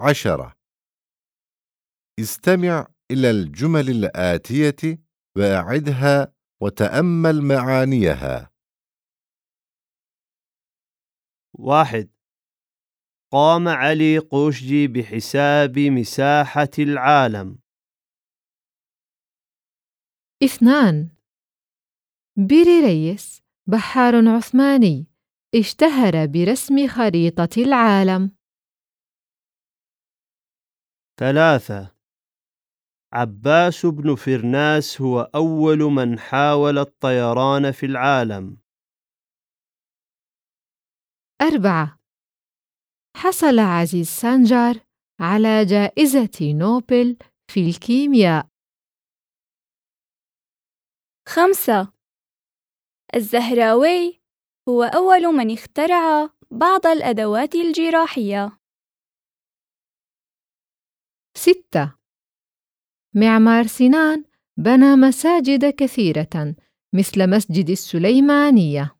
عشرة. استمع إلى الجمل الآتية وأعدها وتأمل معانيها. واحد. قام علي قوشجي بحساب مساحة العالم. اثنان. بيري ريس بحار عثماني اشتهر برسم خريطة العالم. ثلاثة. عباس بن فرناس هو أول من حاول الطيران في العالم. أربعة. حصل عزيز سانجار على جائزة نوبل في الكيمياء. خمسة. الزهراوي هو أول من اخترع بعض الأدوات الجراحية. ستة. معمار سنان بنى مساجد كثيرة مثل مسجد السليمانية.